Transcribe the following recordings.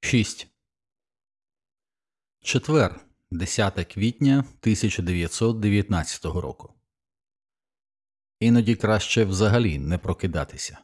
6. Четвер, 10 квітня 1919 року. Іноді краще взагалі не прокидатися.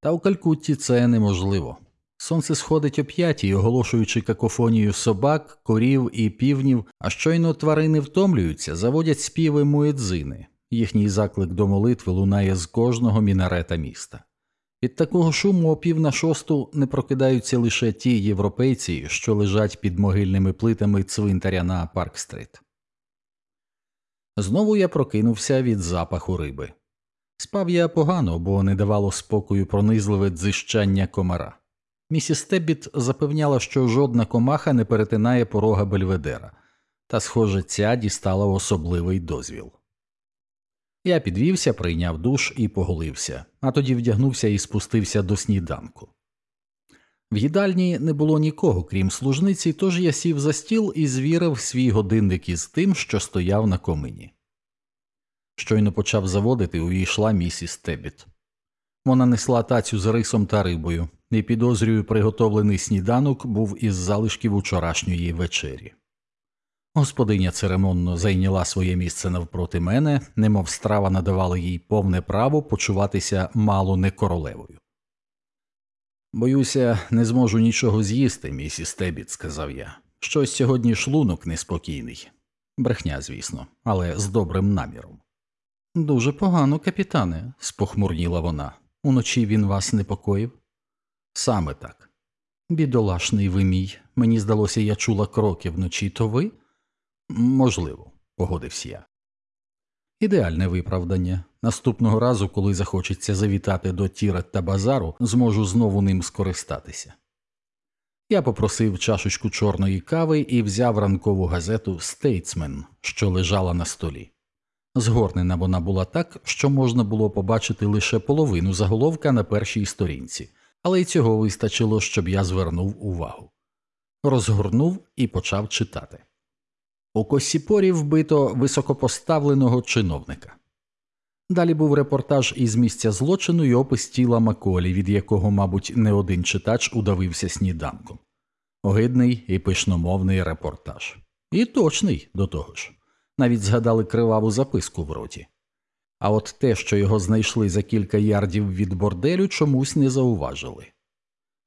Та у Калькутті це неможливо. Сонце сходить о п'ятій, оголошуючи какофонію собак, корів і півнів, а щойно тварини втомлюються, заводять співи муедзини. Їхній заклик до молитви лунає з кожного мінарета міста. Від такого шуму о пів на шосту не прокидаються лише ті європейці, що лежать під могильними плитами цвинтаря на Парк-стрит. Знову я прокинувся від запаху риби. Спав я погано, бо не давало спокою пронизливе дзищання комара. Місіс Тебіт запевняла, що жодна комаха не перетинає порога Бельведера, та, схоже, ця дістала особливий дозвіл. Я підвівся, прийняв душ і поголився, а тоді вдягнувся і спустився до сніданку. В їдальні не було нікого, крім служниці, тож я сів за стіл і звірив свій годинник із тим, що стояв на комині. Щойно почав заводити, увійшла місіс Тебіт. Вона несла тацю з рисом та рибою, і підозрюю, приготовлений сніданок був із залишків учорашньої вечері. Господиня церемонно зайняла своє місце навпроти мене, немов страва надавала їй повне право почуватися мало не королевою. Боюся, не зможу нічого з'їсти, місіс Тебіт, сказав я. Щось сьогодні шлунок неспокійний. Брехня, звісно, але з добрим наміром. Дуже погано, капітане, спохмурніла вона. Уночі він вас непокоїв? Саме так. Бідолашний ви мій. Мені здалося, я чула кроки вночі, то ви? Можливо, погодився я. Ідеальне виправдання. Наступного разу, коли захочеться завітати до Тірет та базару, зможу знову ним скористатися. Я попросив чашечку чорної кави і взяв ранкову газету Стейтсмен, що лежала на столі. Згорнена вона була так, що можна було побачити лише половину заголовка на першій сторінці, але й цього вистачило, щоб я звернув увагу. Розгорнув і почав читати. У Косіпорі вбито високопоставленого чиновника. Далі був репортаж із місця злочину і опис тіла Маколі, від якого, мабуть, не один читач удавився сніданком. Огидний і пишномовний репортаж. І точний до того ж. Навіть згадали криваву записку в роті. А от те, що його знайшли за кілька ярдів від борделю, чомусь не зауважили.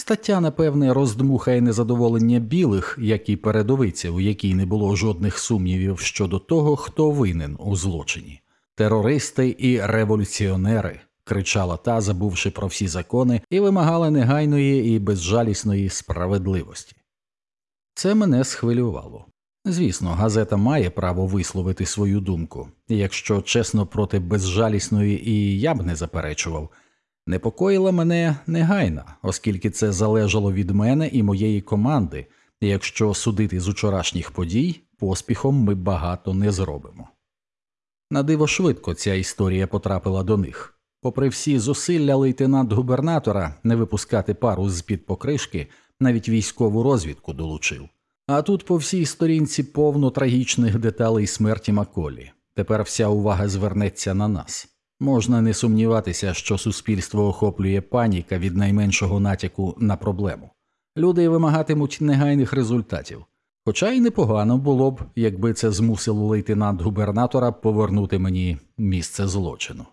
Стаття, напевне, роздмухає незадоволення білих, як і передовиця, у якій не було жодних сумнівів щодо того, хто винен у злочині. Терористи і революціонери, кричала та, забувши про всі закони, і вимагала негайної і безжалісної справедливості. Це мене схвилювало. Звісно, газета має право висловити свою думку, якщо чесно проти безжалісної і я б не заперечував. Непокоїла мене негайна, оскільки це залежало від мене і моєї команди, і якщо судити з учорашніх подій, поспіхом ми багато не зробимо. Надиво швидко ця історія потрапила до них. Попри всі зусилля лейтенант губернатора не випускати пару з під покришки, навіть військову розвідку долучив. А тут по всій сторінці повно трагічних деталей смерті Маколі. Тепер вся увага звернеться на нас. Можна не сумніватися, що суспільство охоплює паніка від найменшого натяку на проблему. Люди вимагатимуть негайних результатів. Хоча й непогано було б, якби це змусило лейтенант губернатора повернути мені місце злочину.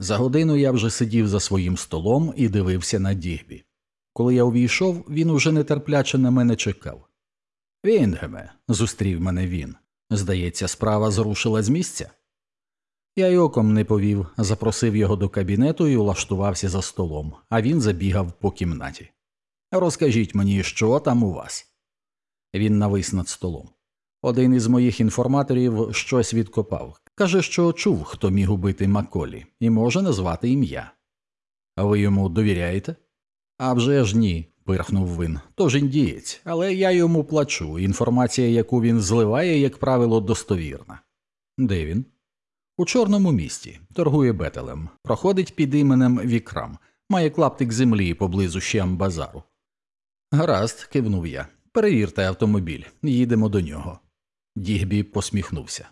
За годину я вже сидів за своїм столом і дивився на дігбі. Коли я увійшов, він уже нетерпляче на мене чекав. Вінгеме, зустрів мене він. Здається, справа зрушила з місця. Я й оком не повів, запросив його до кабінету і улаштувався за столом, а він забігав по кімнаті. Розкажіть мені, що там у вас? Він навис над столом. Один із моїх інформаторів щось відкопав. Каже, що чув, хто міг убити Маколі, і може назвати ім'я. Ви йому довіряєте? «А вже ж ні, пирхнув він. Тож індієць, але я йому плачу. Інформація, яку він зливає, як правило, достовірна. Де він? У чорному місті, торгує бетелем, проходить під іменем Вікрам, має клаптик землі поблизу Щамбазару. Гаразд, кивнув я. Перевірте автомобіль, їдемо до нього. Дігбі посміхнувся.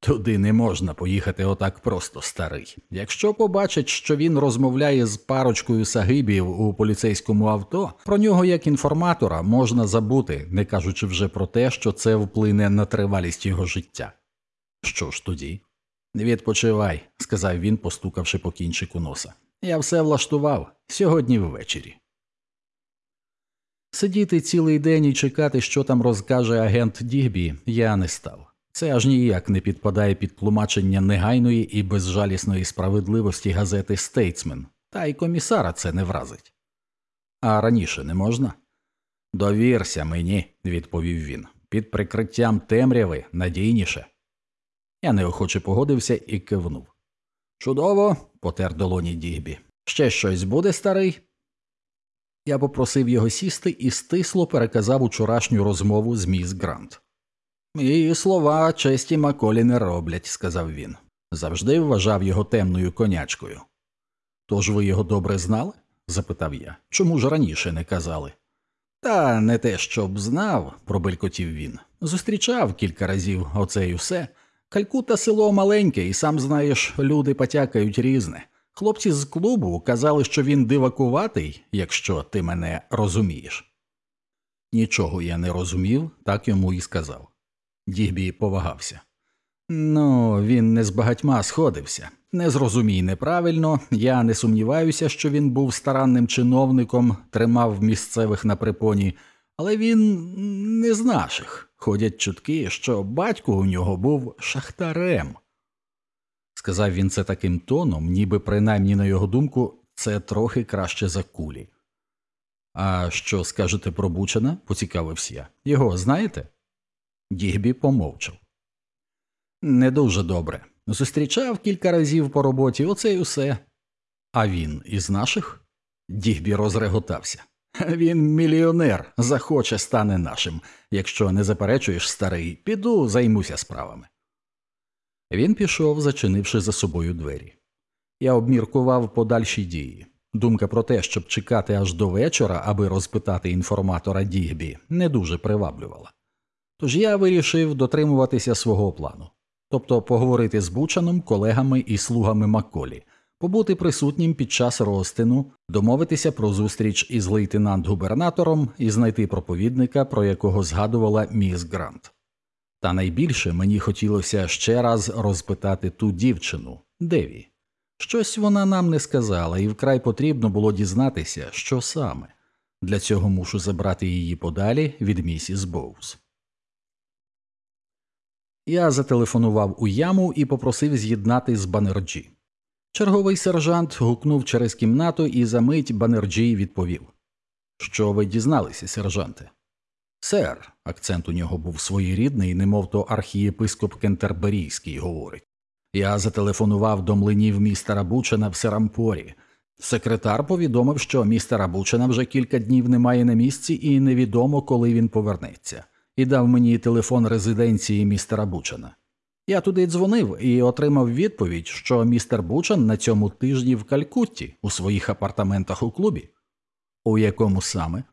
Туди не можна поїхати отак просто старий. Якщо побачать, що він розмовляє з парочкою сагибів у поліцейському авто, про нього як інформатора можна забути, не кажучи вже про те, що це вплине на тривалість його життя. Що ж тоді? Відпочивай, сказав він, постукавши по кінчику носа. Я все влаштував сьогодні ввечері. Сидіти цілий день і чекати, що там розкаже агент Дігбі, я не став. Це аж ніяк не підпадає під тлумачення негайної і безжалісної справедливості газети Стейтсмен, та й комісара це не вразить. А раніше не можна? Довірся мені, відповів він. Під прикриттям темряви надійніше. Я неохоче погодився і кивнув. Чудово, потер долоні Дігбі. Ще щось буде, старий? Я попросив його сісти і стисло переказав учорашню розмову з міс Грант. Її слова честі Маколі не роблять, сказав він. Завжди вважав його темною конячкою. Тож ви його добре знали? запитав я. Чому ж раніше не казали? Та не те, щоб знав, пробелькотів він. Зустрічав кілька разів оце і все. Калькута село маленьке, і сам знаєш, люди потякають різне. Хлопці з клубу казали, що він дивакуватий, якщо ти мене розумієш. Нічого я не розумів, так йому і сказав. Дігбі повагався. Ну, він не з багатьма сходився. Не зрозумій неправильно, я не сумніваюся, що він був старанним чиновником, тримав місцевих на припоні, але він не з наших. Ходять чутки, що батько у нього був шахтарем. Сказав він це таким тоном, ніби принаймні на його думку, це трохи краще за кулі. А що скажете про Бучина? поцікавився я. Його знаєте? Дігбі помовчав. Не дуже добре. Зустрічав кілька разів по роботі, оце й усе. А він із наших? Дігбі розреготався. Він мільйонер, захоче стане нашим. Якщо не заперечуєш старий, піду займуся справами. Він пішов, зачинивши за собою двері. Я обміркував подальші дії. Думка про те, щоб чекати аж до вечора, аби розпитати інформатора Дігбі, не дуже приваблювала. Тож я вирішив дотримуватися свого плану, тобто поговорити з Бучаном, колегами і слугами Макколі, побути присутнім під час розтину, домовитися про зустріч із лейтенант-губернатором і знайти проповідника, про якого згадувала міс Грант. Та найбільше мені хотілося ще раз розпитати ту дівчину Деві. Щось вона нам не сказала, і вкрай потрібно було дізнатися, що саме. Для цього мушу забрати її подалі від місіс Боус. Я зателефонував у яму і попросив з'єднати з Банерджі. Черговий сержант гукнув через кімнату і за мить Банерджі відповів Що ви дізналися, сержанте? Сер, акцент у нього був своєрідний, немов то архієпископ Кентерберійський говорить. Я зателефонував до млинів містера Бучена в Серампорі. Секретар повідомив, що містера Бучена вже кілька днів немає на місці і невідомо, коли він повернеться, і дав мені телефон резиденції містера Бучена. Я туди дзвонив і отримав відповідь, що містер Бучен на цьому тижні в Калькутті у своїх апартаментах у клубі. У якому саме?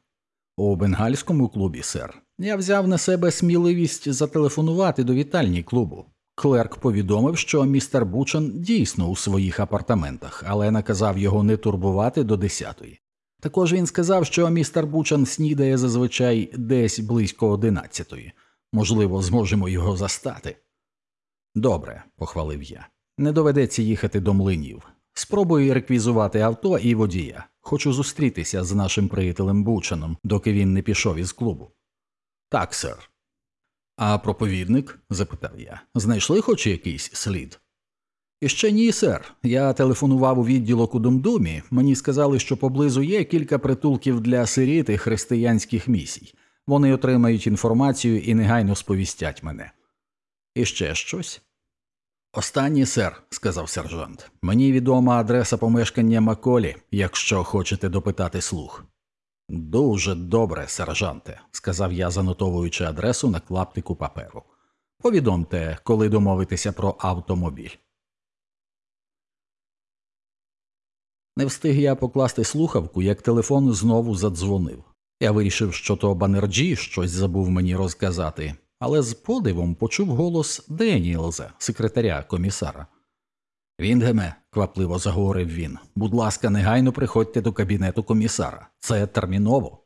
У бенгальському клубі, сер. Я взяв на себе сміливість зателефонувати до вітальні клубу. Клерк повідомив, що містер Бучен дійсно у своїх апартаментах, але наказав його не турбувати до десятої. Також він сказав, що містер Бучен снідає зазвичай десь близько одинадцятої. Можливо, зможемо його застати. Добре, похвалив я. Не доведеться їхати до млинів. Спробую реквізувати авто і водія. Хочу зустрітися з нашим приятелем Бучаном, доки він не пішов із клубу. Так, сер. А проповідник? запитав я. Знайшли хоч якийсь слід? Іще ні, сер. Я телефонував у відділок у Думдумі. Мені сказали, що поблизу є кілька притулків для сиріт і християнських місій. Вони отримають інформацію і негайно сповістять мене. Іще щось? Останній сер, сказав сержант. Мені відома адреса помешкання Маколі, якщо хочете допитати слух. Дуже добре, сержанте, сказав я, занотовуючи адресу на клаптику паперу. Повідомте, коли домовитися про автомобіль. Не встиг я покласти слухавку, як телефон знову задзвонив. Я вирішив, що то Банерджі щось забув мені розказати, але з подивом почув голос Деніелза, секретаря комісара. Віндгеме, квапливо заговорив він, будь ласка, негайно приходьте до кабінету комісара. Це терміново.